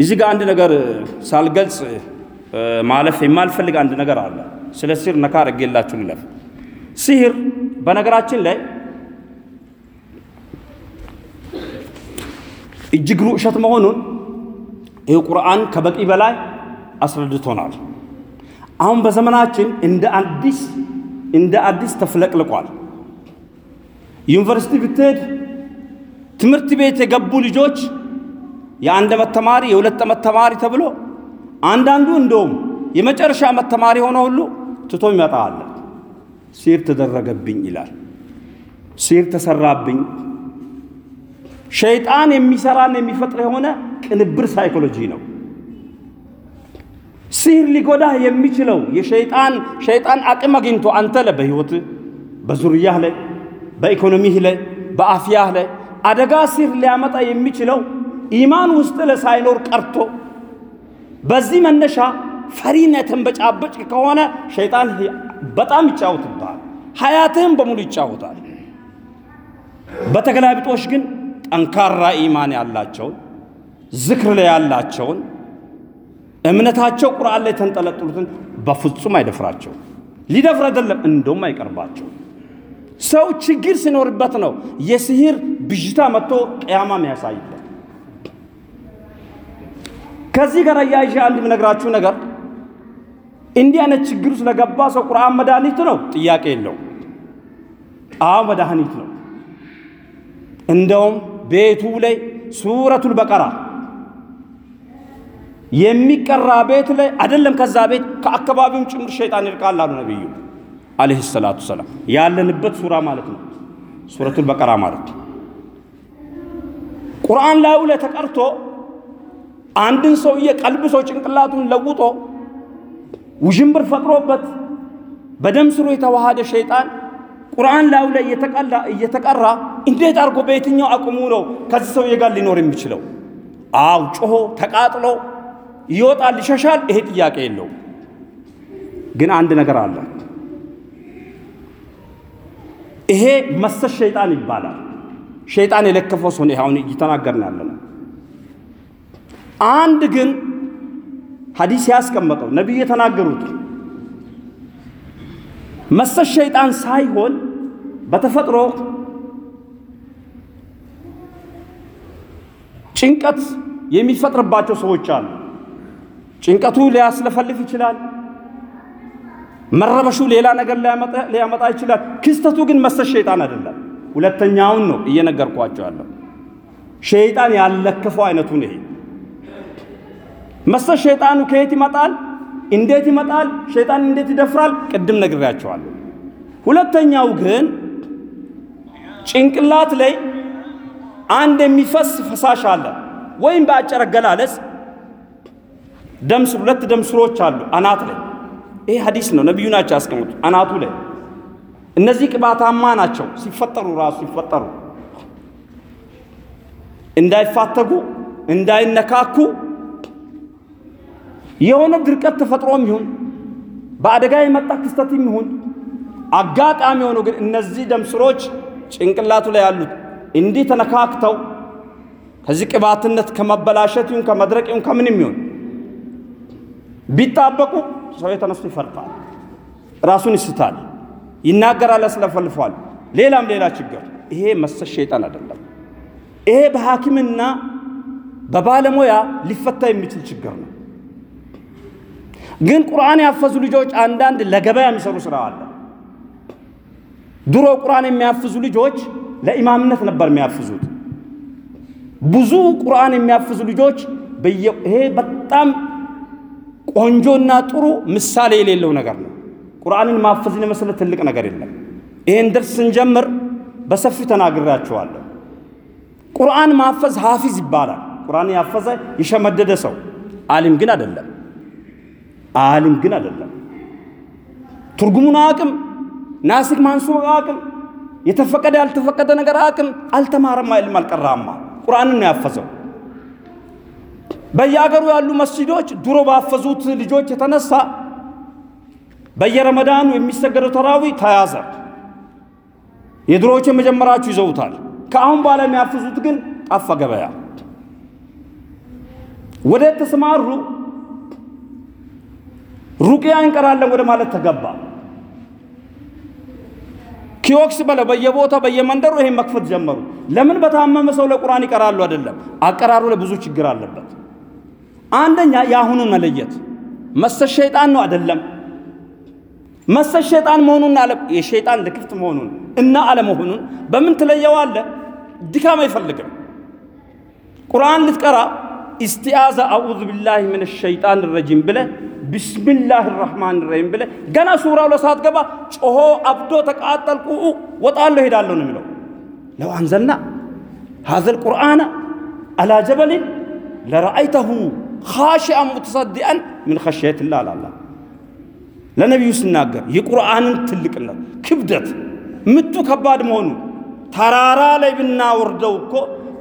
እዚህ ጋር አንድ ነገር ሳልገልጽ ማለፍ የማልፈልግ አንድ ነገር አለ። ስለ ሲህር ነካ አድርጌላችሁ ልለፍ። ሲህር በነገራችን ላይ እጅግ ውሸት መሆኑን ይህ ቁርአን ከበቂ በላይ አስረድቶናል። አሁን በዘመናችን እንደ አዲስ እንደ አዲስ ተፍለቅልቋል። ዩኒቨርሲቲ ብትሄድ ትምህርት ቤት የገቡ ልጆች የአንድ ዓመት ተማሪ የሁለት ዓመት ተማሪ ተብሎ አንዳንዱ እንደውም የመጨረሻ ዓመት ተማሪ ሆነ ሁሉ ትቶ ይመጣ አለ። ሲር ተደረገብኝ ይላል። ሲር ተሰራብኝ። ሸይጣን የሚሰራን የሚፈጥር የሆነ ቅንብር ሳይኮሎጂ ነው። ሲህር ሊጎዳህ የሚችለው የሸይጣን ሸይጣን አቅም አግኝቶ አንተ ላይ በህይወት በዙርያህ ላይ በኢኮኖሚህ ላይ በአፍያህ ላይ አደጋ ሲህር ሊያመጣ የሚችለው ኢማን ውስጥ ላይ ሳይኖር ቀርቶ በዚህ መነሻ ፈሪና የተንበጫበጭ ከሆነ ሸይጣን በጣም ይጫወትብሃል። ሀያትህም በሙሉ ይጫወታል። በተገላቢጦሽ ግን ጠንካራ ኢማን ያላቸውን ዝክር ላይ ያላቸውን እምነታቸው ቁርአን ላይ የተንጠለጠሉትን በፍጹም አይደፍራቸው። ሊደፍር አይደለም እንደውም አይቀርባቸው። ሰው ችግር ሲኖርበት ነው የሲህር ብዥታ መጥቶ ቅያማ የሚያሳይበት። ከዚህ ጋር አያይዤ አንድ የምነግራችሁ ነገር እንዲህ አይነት ችግር ውስጥ ለገባ ሰው ቁርአን መድኃኒት ነው፣ ጥያቄ የለው። አዎ መድኃኒት ነው። እንደውም ቤቱ ላይ ሱረቱል በቀራ የሚቀራ ቤት ላይ አይደለም ከዛ ቤት ከአካባቢውም ጭምር ሸይጣን ይርቃል አሉ ነቢዩ አለይሂ ሰላቱ ሰላም። ያለንበት ሱራ ማለት ነው ሱረቱል በቀራ ማለት ቁርአን ላዩ ላይ ተቀርቶ አንድን ሰውዬ ቀልብሶ ጭንቅላቱን ለውጦ ውዥንብር ፈጥሮበት በደም ስሩ የተዋሃደ ሸይጣን ቁርአን ላዩ ላይ እየተቀራ እንዴት አድርጎ በየትኛው አቅሙ ነው ከዚህ ሰውዬ ጋር ሊኖር የሚችለው? አው ጮሆ ተቃጥሎ ይወጣል፣ ይሸሻል። ይሄ ጥያቄ የለውም። ግን አንድ ነገር አለ። ይሄ መሰል ሸይጣን ይባላል። ሸይጣን የለከፈው ሰው አሁን እየተናገርን ያለ ነው። አንድ ግን ሐዲስ ያስቀመጠው ነቢዩ የተናገሩት መሰል ሸይጣን ሳይሆን በተፈጥሮ ጭንቀት የሚፈጥርባቸው ሰዎች አሉ። ጭንቀቱ ሊያስለፈልፍ ይችላል። መረበሹ ሌላ ነገር ሊያመጣ ይችላል። ክስተቱ ግን መሰል ሸይጣን አይደለም። ሁለተኛውን ነው እየነገርኳቸው ያለው። ሸይጣን ያለከፈው አይነቱን ይሄ መሰል ሸይጣኑ ከየት ይመጣል? እንዴት ይመጣል? ሸይጣን እንዴት ይደፍራል? ቅድም ነግሬያቸዋለሁ። ሁለተኛው ግን ጭንቅላት ላይ አንድ የሚፈስ ፈሳሽ አለ፣ ወይም በአጭር አገላለጽ ደም ሁለት ደም ስሮች አሉ አናት ላይ። ይሄ ሐዲስ ነው፣ ነቢዩ ናቸው ያስቀምጡ። አናቱ ላይ እነዚህ ቅባታማ ናቸው። ሲፈጠሩ ራሱ ሲፈጠሩ እንዳይፋተጉ እንዳይነካኩ የሆነ ድርቀት ተፈጥሮም ይሁን በአደጋ የመጣ ክስተትም ይሁን አጋጣሚ ሆኖ ግን እነዚህ ደም ስሮች ጭንቅላቱ ላይ ያሉት እንዲህ ተነካክተው ከዚህ ቅባትነት ከመበላሸት ይሁን ከመድረቅ ይሁን ከምንም ይሁን ቢጣበቁ ሰው የተነስቶ ይፈርጣል፣ ራሱን ይስታል፣ ይናገራል፣ ያስለፈልፏል፣ ሌላም ሌላ ችግር። ይሄ መሰል ሸይጣን አይደለም። ይሄ በሐኪምና በባለሙያ ሊፈታ የሚችል ችግር ነው። ግን ቁርአን ያፈዙ ልጆች አንዳንድ ለገበያ የሚሰሩ ስራ አለ። ድሮ ቁርአን የሚያፍዙ ልጆች ለኢማምነት ነበር የሚያፍዙት። ብዙ ቁርአን የሚያፍዙ ልጆች ይሄ በጣም ቆንጆና ጥሩ ምሳሌ የሌለው ነገር ነው። ቁርአንን ማፈዝን የመሰለ ትልቅ ነገር የለም። ይህን ደርስ ስንጀምር በሰፊ ተናግራቸዋለሁ። ቁርአን ማፈዝ ሐፊዝ ይባላል። ቁርአን ያፈዘ የሸመደደ ሰው አሊም ግን አይደለም። አሊም ግን አይደለም። ትርጉሙን አያቅም ناسخ منسوخ አያቅም የተፈቀደ ያልተፈቀደ ነገር አያቅም አልተማረማ፣ ኢልም አልቀራማ። ቁርአንን ነው ያፈዘው። በየአገሩ ያሉ መስጂዶች ድሮ ባፈዙት ልጆች የተነሳ በየረመዳኑ የሚሰገደው ተራዊ ተያዘ። የድሮዎች የመጀመሪያዎቹ ይዘውታል። ከአሁን በኋላ የሚያፍዙት ግን ጠፋ ገበያ። ወደ ተሰማሩ ሩቅያ እንቀራለን ወደ ማለት ተገባ። ኪዮክስ በለ በየቦታው በየመንደሩ ይሄን መክፈት ጀመሩ። ለምን በታመመ ሰው ለቁርአን ይቀራሉ? አይደለም አቀራሩ ላይ ብዙ ችግር አለበት። አንደኛ የአሁኑን መለየት መሰል ሸይጣን ነው አይደለም መሰል ሸይጣን መሆኑን አለ የሸይጣን ልክፍት መሆኑን እና አለመሆኑን በምን ትለየዋለህ? ድካም አይፈልግም። ቁርአን ልትቀራ ኢስቲአዛ አዑዙ ቢላሂ ምን ሸይጣን ረጂም ብለ ቢስሚላህ ራህማን ረሂም ብለ ገና ሱራው ለሰዓት ገባ ጮሆ አብዶ ተቃጠልኩ ወጣለሁ ሄዳለሁ ነው የሚለው። ለው አንዘልና ሀዘል ቁርአነ አላ ጀበሊን ለረአይተሁ ኻሺአን ሙተሰዲአን ምን ኸሽየትላህ አላላ ለነቢዩ ሲናገር የቁርአንን ትልቅነት ክብደት ምቱ ከባድ መሆኑ ተራራ ላይ ብናወርደው እኮ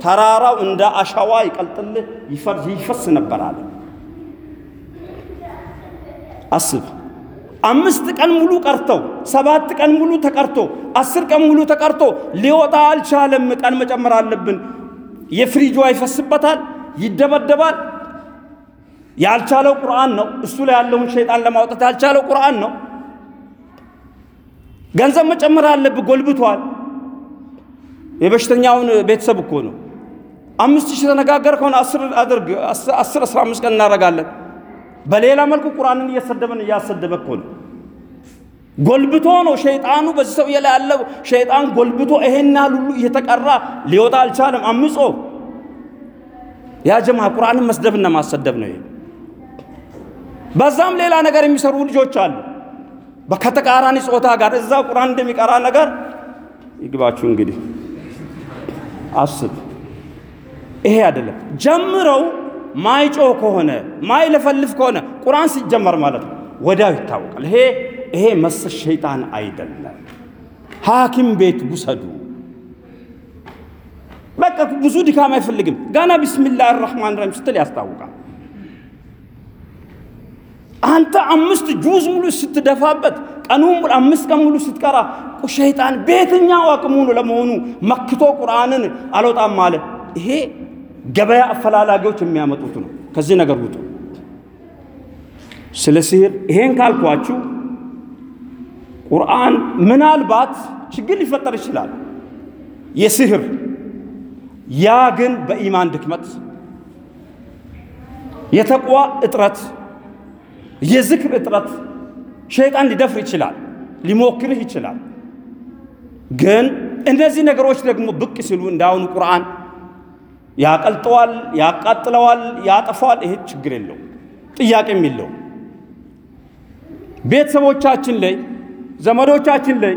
ተራራው እንደ አሸዋ ይቀልጥልህ ይፈስ ነበር አለ። አስብ። አምስት ቀን ሙሉ ቀርተው ሰባት ቀን ሙሉ ተቀርቶ አስር ቀን ሙሉ ተቀርቶ ሊወጣ አልቻለም። ቀን መጨመር አለብን። የፍሪጅ ይፈስበታል፣ ይደበደባል። ያልቻለው ቁርአን ነው። እሱ ላይ ያለውን ሸይጣን ለማውጣት ያልቻለው ቁርአን ነው። ገንዘብ መጨመር አለብህ፣ ጎልብቷል። የበሽተኛውን ቤተሰብ እኮ ነው። አምስት ሺህ ተነጋገር ከሆነ አስር አድርግ፣ አስር አስራ አምስት ቀን እናደርጋለን። በሌላ መልኩ ቁርአንን እየሰደበን እያሰደበ እኮ ነው። ጎልብቶ ነው ሸይጣኑ በዚህ ሰውዬ ላይ ያለው ሸይጣን ጎልብቶ ይሄን ያህል ሁሉ እየተቀራ ሊወጣ አልቻለም። አምጾ ያ ጀማ ቁርአንን መስደብና ማሰደብ ነው ይሄ። በዛም ሌላ ነገር የሚሰሩ ልጆች አሉ። ከተቃራኒ ጾታ ጋር እዛ ቁርአን እንደሚቀራ ነገር ይግባችሁ። እንግዲህ አስብ። ይሄ አይደለም ጀምረው ማይጮ ከሆነ ማይለፈልፍ ከሆነ ቁርአን ሲጀመር ማለት ነው ወዲያው ይታወቃል። ይሄ ይሄ መሰል ሸይጣን አይደለም። ሐኪም ቤት ውሰዱ። በቃ ብዙ ድካም አይፈልግም። ገና ቢስሚላህ ራህማን ራሂም ስትል ያስታውቃል። አንተ አምስት ጁዝ ሙሉ ስትደፋበት ሙሉ አምስት ቀን ሙሉ ስትቀራ ሸይጣን በየትኛው አቅሙ ለመሆኑ መክቶ ቁርአንን አልወጣም አለ። ይሄ ገበያ አፈላላጊዎች የሚያመጡት ነው። ከዚህ ነገር ውጡ። ስለ ሲህር ይሄን ካልኳችሁ ቁርአን ምናልባት ችግር ሊፈጠር ይችላል። የሲህር ያ ግን በኢማን ድክመት፣ የተቋ እጥረት፣ የዝክር እጥረት ሸይጣን ሊደፍር ይችላል፣ ሊሞክርህ ይችላል። ግን እነዚህ ነገሮች ደግሞ ብቅ ሲሉ እንዳሁኑ ቁርአን ያቀልጠዋል፣ ያቃጥለዋል፣ ያጠፋዋል። ይሄ ችግር የለው ጥያቄም የለው። ቤተሰቦቻችን ላይ ዘመዶቻችን ላይ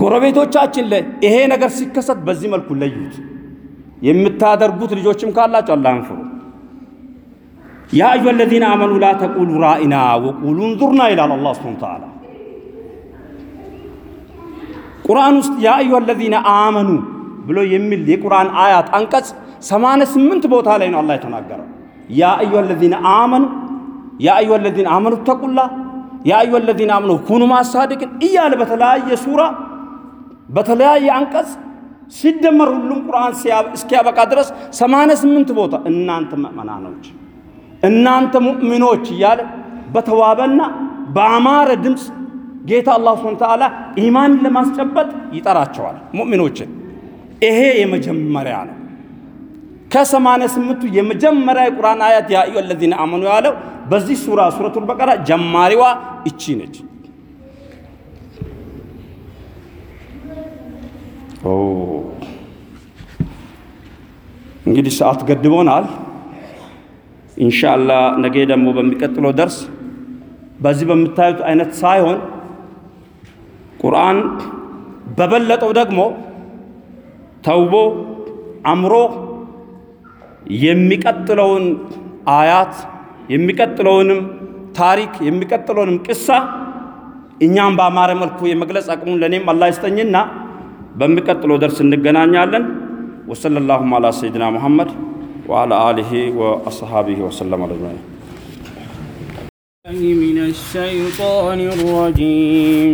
ጎረቤቶቻችን ላይ ይሄ ነገር ሲከሰት በዚህ መልኩ ለዩት። የምታደርጉት ልጆችም ካላቸው አላህን ፍሩ። ያ አዩሃ አለዚነ አመኑ ላ ተቁሉ ራኢና ወቁሉ እንዙርና ይላል አላህ ሱብሓነሁ ወተዓላ ቁርአን ውስጥ ያ አዩሃ አለዚነ አመኑ ብሎ የሚል የቁርአን አያት አንቀጽ 88 ቦታ ላይ ነው አላህ የተናገረው። ያ አዩሃ አለዚነ አመኑ ያ አዩሃ አለዚነ አመኑ ተቁላ ያ አዩሃ አለዚነ አመኑ ኩኑ ማሳዲቅን እያለ በተለያየ ሱራ በተለያየ አንቀጽ ሲደመር ሁሉም ቁርአን እስኪያበቃ ድረስ 88 ቦታ እናንተ ምእመናኖች እናንተ ሙእሚኖች እያለ በተዋበና በአማረ ድምፅ ጌታ አላህ ሱብሓነሁ ወተዓላ ኢማንን ለማስጨበጥ ይጠራቸዋል ሙእሚኖችን። ይሄ የመጀመሪያ ነው። ከሰማንያ ስምንቱ የመጀመሪያ የቁርአን አያት ያ አዩሃ አለዚነ አመኑ ያለው በዚህ ሱራ ሱረቱል በቀራ ጀማሪዋ እቺ ነች። እንግዲህ ሰዓት ገድቦናል። ኢንሻአላህ ነገ ደግሞ በሚቀጥለው ደርስ በዚህ በምታዩት አይነት ሳይሆን ቁርአን በበለጠው ደግሞ ተውቦ አምሮ የሚቀጥለውን አያት የሚቀጥለውንም ታሪክ የሚቀጥለውንም ቅሳ እኛም በአማረ መልኩ የመግለጽ አቅሙን ለእኔም አላህ ይስጠኝና በሚቀጥለው ደርስ እንገናኛለን። ወሰለ ላሁም አላ ሰይድና ሙሐመድ ወአላ አሊሂ ወአስሓቢሂ ወሰለም አጅማዒን። من الشيطان الرجيم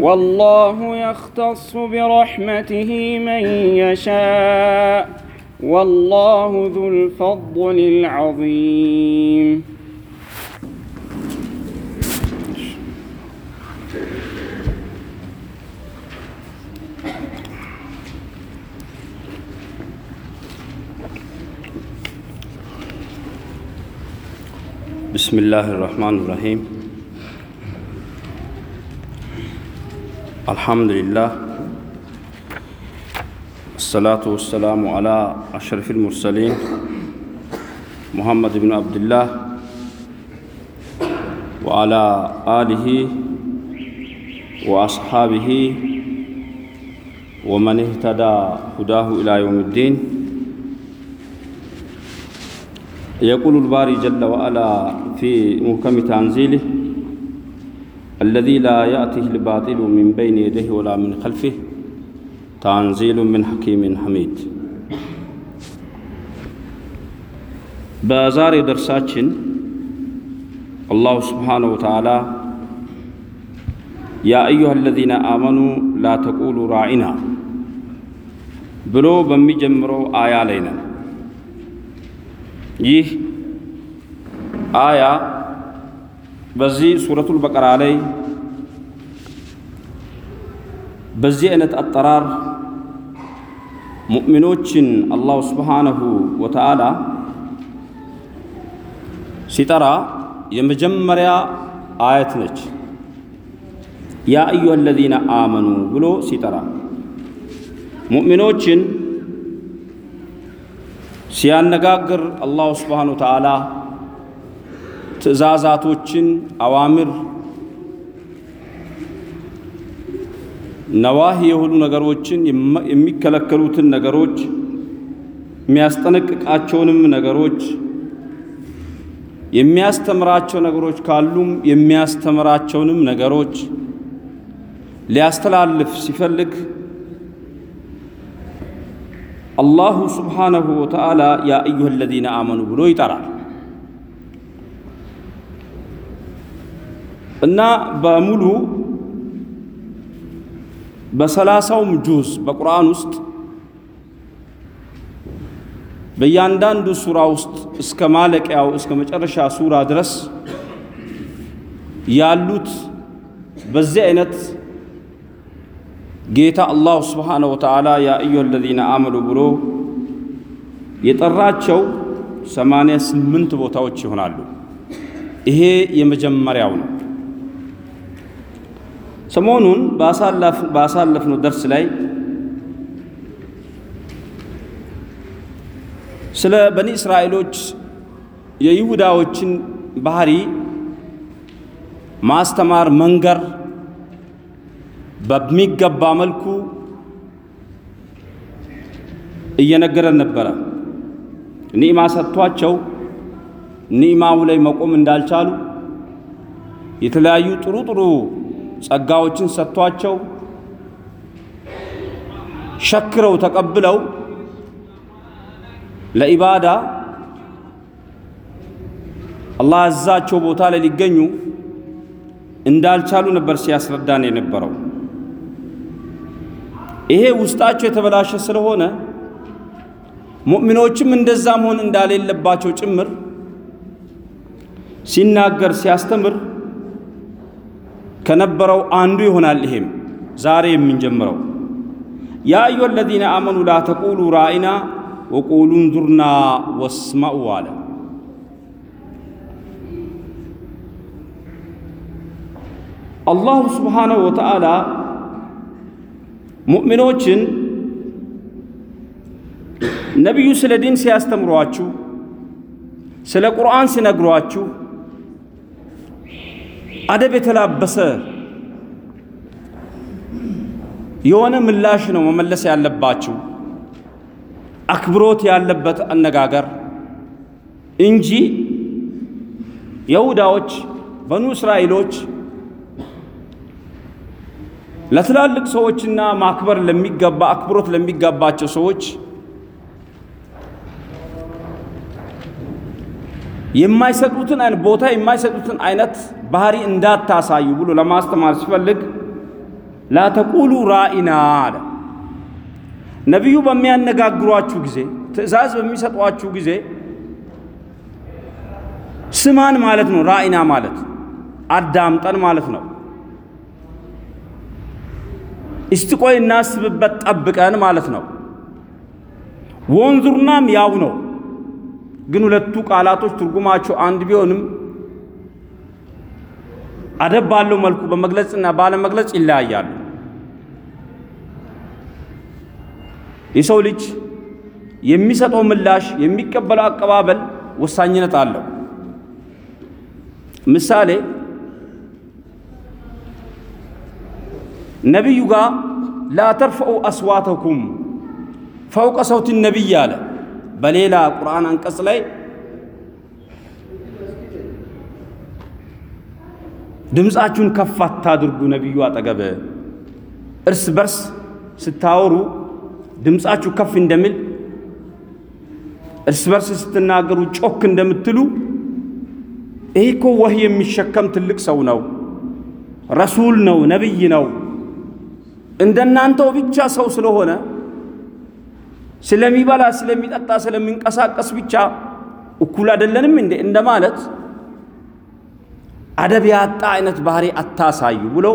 والله يختص برحمته من يشاء. والله ذو الفضل العظيم. بسم الله الرحمن الرحيم الحمد لله الصلاة والسلام على أشرف المرسلين محمد بن عبد الله وعلى آله وأصحابه ومن اهتدى هداه إلى يوم الدين يقول الباري جل وعلا في محكم تنزيله الذي لا يأتيه الباطل من بين يديه ولا من خلفه تنزيل من حكيم حميد በዛሬ ደርሳችን አላሁ ስብሓነሁ ወተዓላ ያ አዩሃ አለዚነ አመኑ ላ ተቁሉ ራዒና ብሎ በሚጀምረው አያ ላይ ነን። ይህ አያ በዚህ ሱረቱል በቀራ ላይ በዚህ አይነት አጠራር ሙእሚኖችን አላሁ ስብሓነሁ ወተዓላ ሲጠራ የመጀመሪያ አየት ነች። ያ አዩሃ አለዚነ አመኑ ብሎ ሲጠራ ሙእሚኖችን ሲያነጋግር አላሁ ስብሓነ ወተዓላ ትእዛዛቶችን፣ አዋምር፣ ነዋህ የሆኑ ነገሮችን የሚከለከሉትን ነገሮች የሚያስጠነቅቃቸውንም ነገሮች የሚያስተምራቸው ነገሮች ካሉም የሚያስተምራቸውንም ነገሮች ሊያስተላልፍ ሲፈልግ አላሁ ስብሓነሁ ወተዓላ ያ አዩሃ አለዚነ አመኑ ብሎ ይጠራል እና በሙሉ በሰላሳውም ጁዝ በቁርአን ውስጥ በእያንዳንዱ ሱራ ውስጥ እስከ ማለቂያው እስከ መጨረሻ ሱራ ድረስ ያሉት በዚህ አይነት ጌታ አላሁ ስብሓነሁ ወተዓላ ያ አዩሃ አለዚነ አመኑ ብሎ የጠራቸው ሰማንያ ስምንት ቦታዎች ይሆናሉ። ይሄ የመጀመሪያው ነው። ሰሞኑን ባሳለፍነው ደርስ ላይ ስለ በኒ እስራኤሎች የይሁዳዎችን ባህሪ ማስተማር መንገር በሚገባ መልኩ እየነገረን ነበረ። ኒዕማ ሰጥቷቸው ኒዕማው ላይ መቆም እንዳልቻሉ የተለያዩ ጥሩ ጥሩ ጸጋዎችን ሰጥቷቸው ሸክረው ተቀብለው ለኢባዳ አላህ ያዛቸው ቦታ ላይ ሊገኙ እንዳልቻሉ ነበር ሲያስረዳን የነበረው። ይሄ ውስጣቸው የተበላሸ ስለሆነ ሙእሚኖችም እንደዛ መሆን እንዳሌለባቸው ጭምር ሲናገር ሲያስተምር ከነበረው አንዱ ይሆናል። ይሄም ዛሬ የምንጀምረው ያ አዩሃ አለዚነ አመኑ ላ ተቁሉ ራኢና ወቁሉ እንዙርና ወስማኡ አለ። አላሁ ስብሓነሁ ወተዓላ ሙእሚኖችን ነቢዩ ስለ ዲን ሲያስተምሯችሁ፣ ስለ ቁርአን ሲነግሯችሁ አደብ የተላበሰ የሆነ ምላሽ ነው መመለስ ያለባችሁ፣ አክብሮት ያለበት አነጋገር እንጂ የሁዳዎች በኑ እስራኤሎች ለትላልቅ ሰዎችና ማክበር ለሚገባ አክብሮት ለሚገባቸው ሰዎች የማይሰጡትን አይነት ቦታ የማይሰጡትን አይነት ባህሪ እንዳታሳዩ ብሎ ለማስተማር ሲፈልግ ላተቁሉ ራኢና አለ። ነቢዩ በሚያነጋግሯችሁ ጊዜ ትእዛዝ በሚሰጧችሁ ጊዜ ስማን ማለት ነው። ራኢና ማለት አዳምጠን ማለት ነው። እስቲ ቆይ እናስብበት፣ ጠብቀን ማለት ነው። ወንዙርናም ያው ነው። ግን ሁለቱ ቃላቶች ትርጉማቸው አንድ ቢሆንም አደብ ባለው መልኩ በመግለጽና ባለመግለጽ ይለያያሉ። የሰው ልጅ የሚሰጠው ምላሽ የሚቀበለው አቀባበል ወሳኝነት አለው። ምሳሌ ነቢዩ ጋር ላ ተርፈዑ አስዋተኩም ፈውቀ ሰውቲ ነቢይ አለ። በሌላ ቁርአን አንቀጽ ላይ ድምፃችሁን ከፍ አታድርጉ፣ ነቢዩ አጠገብ እርስ በርስ ስታወሩ ድምፃችሁ ከፍ እንደሚል እርስ በርስ ስትናገሩ ጮክ እንደምትሉ ይህ እኮ ወህይ የሚሸከም ትልቅ ሰው ነው፣ ረሱል ነው፣ ነቢይ ነው። እንደናንተው ብቻ ሰው ስለሆነ ስለሚበላ ስለሚጠጣ ስለሚንቀሳቀስ ብቻ እኩል አይደለንም እንዴ እንደማለት አደብ ያጣ አይነት ባህሪ አታሳዩ ብሎ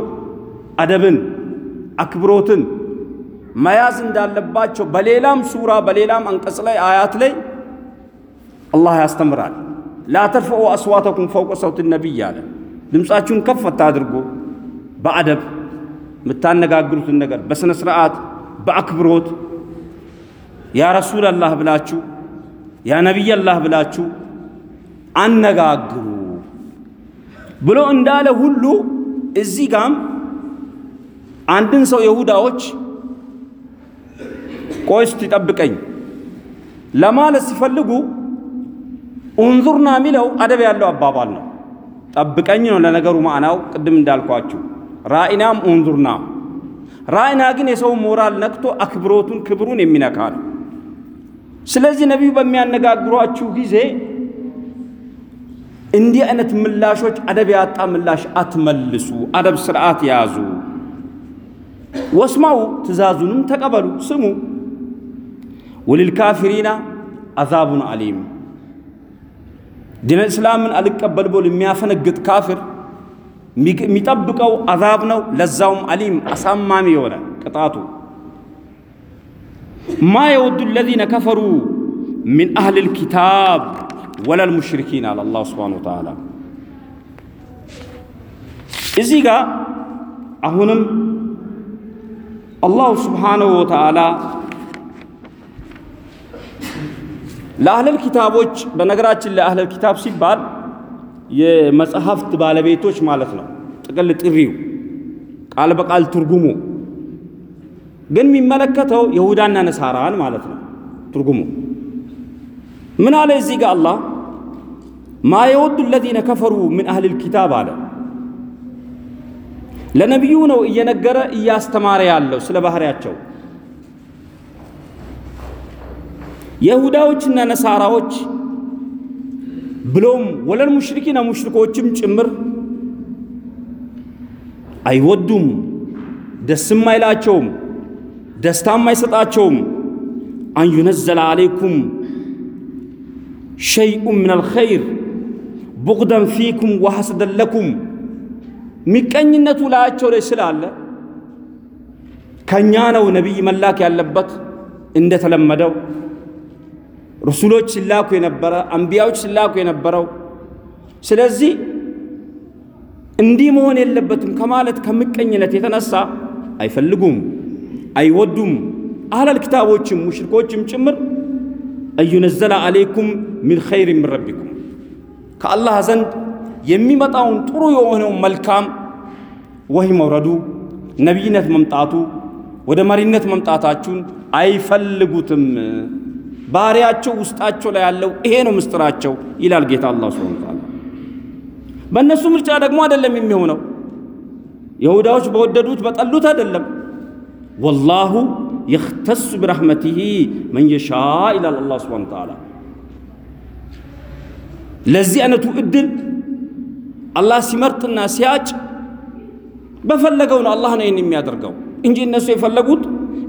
አደብን አክብሮትን መያዝ እንዳለባቸው በሌላም ሱራ በሌላም አንቀጽ ላይ አያት ላይ አላህ ያስተምራል። ላ ተርፈዑ አስዋተኩም ፈውቀ ሰውት ነቢይ አለ። ድምፃችሁን ከፍ አታድርጉ። በአደብ የምታነጋግሩትን ነገር በሥነ ሥርዓት በአክብሮት ያ ረሱል አላህ ብላችሁ ያ ነቢይ አላህ ብላችሁ አነጋግሩ ብሎ እንዳለ ሁሉ እዚህ ጋም አንድን ሰው የሁዳዎች ቆይ እስቲ ጠብቀኝ ለማለት ሲፈልጉ ኡንዙርና የሚለው አደብ ያለው አባባል ነው። ጠብቀኝ ነው ለነገሩ ማዕናው፣ ቅድም እንዳልኳችሁ ራኢናም ኡንዙርና። ራኢና ግን የሰው ሞራል ነክቶ አክብሮቱን ክብሩን የሚነካ ነው። ስለዚህ ነቢዩ በሚያነጋግሯችሁ ጊዜ እንዲህ አይነት ምላሾች አደብ ያጣ ምላሽ አትመልሱ። አደብ ስርዓት ያዙ። ወስማው ትእዛዙንም ተቀበሉ፣ ስሙ። ወልልካፊሪና አዛቡን አሊም ዲን እስላምን አልቀበል ብሎ የሚያፈነግጥ ካፊር የሚጠብቀው አዛብ ነው። ለዛውም አሊም አሳማሚ የሆነ ቅጣቱ ማ የወዱ ለዚነ ከፈሩ ሚን አህሊል ኪታብ ወለል ሙሽሪኪን አለ አላሁ ስብሓነሁ ወተዓላ። እዚህ ጋር አሁንም አላሁ ስብሓነሁ ወተዓላ ለአህለል ኪታቦች በነገራችን ለአህለል ኪታብ ሲባል የመጽሐፍት ባለቤቶች ማለት ነው። ጥቅል ጥሪው ቃል በቃል ትርጉሙ ግን የሚመለከተው የሁዳና ነሳራን ማለት ነው። ትርጉሙ ምን አለ እዚህ ጋር አላህ ማ የወዱ ለዚነ ከፈሩ ምን አህሊል ኪታብ አለ። ለነቢዩ ነው እየነገረ እያስተማረ ያለው ስለ ባህሪያቸው የይሁዳዎችና ነሳራዎች ብሎም ወለል ሙሽሪኪና ሙሽሪኮችም ጭምር አይወዱም፣ ደስም አይላቸውም፣ ደስታም አይሰጣቸውም። አን ዩነዘለ አለይኩም ሸይኡን ምን አልኸይር ቡግደን ፊኩም ወሐሰደን ለኩም ሚቀኝነቱ ላያቸው ላይ ስላለ ከእኛ ነው ነቢይ መላክ ያለበት እንደተለመደው ርሱሎች ሲላኩ የነበረ አንቢያዎች ሲላኩ የነበረው። ስለዚህ እንዲህ መሆን የለበትም ከማለት ከምቀኝነት የተነሳ አይፈልጉም። አይወዱም አህለል ኪታቦችም ሙሽሪኮችም ጭምር አዩነዘለ አለይኩም ሚን ኸይር ምን ረቢኩም ከአላህ ዘንድ የሚመጣውን ጥሩ የሆነው መልካም ወህይ መውረዱ ነቢይነት መምጣቱ ወደ መሪነት መምጣታችሁን አይፈልጉትም። ባሪያቸው ውስጣቸው ላይ ያለው ይሄ ነው ምስጢራቸው ይላል ጌታ አላህ ሱብሓነሁ ወተዓላ። በእነሱ ምርጫ ደግሞ አይደለም የሚሆነው። ይሁዳዎች በወደዱት በጠሉት አይደለም። ወላሁ የኽተሱ ብረሕመቲሂ መን የሻ ይላል አላህ ሱብሓነሁ ወተዓላ። ለዚህ አይነቱ እድል አላህ ሲመርጥና ሲያጭ በፈለገው ነው አላህ ነው የሚያደርገው እንጂ እነሱ የፈለጉት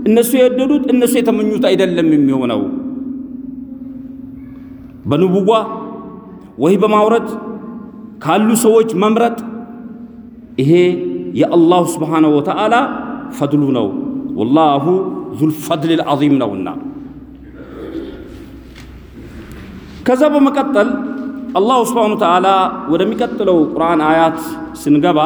እነሱ የወደዱት እነሱ የተመኙት አይደለም የሚሆነው። በንቡዋ ወይ በማውረድ ካሉ ሰዎች መምረጥ ይሄ የአላሁ ስብሓነሁ ወተዓላ ፈድሉ ነው። ወላሁ ዙልፈድል ልዓዚም ነውና። ከዛ በመቀጠል አላሁ ስብሓነሁ ወተዓላ ወደሚቀጥለው ቁርአን አያት ስንገባ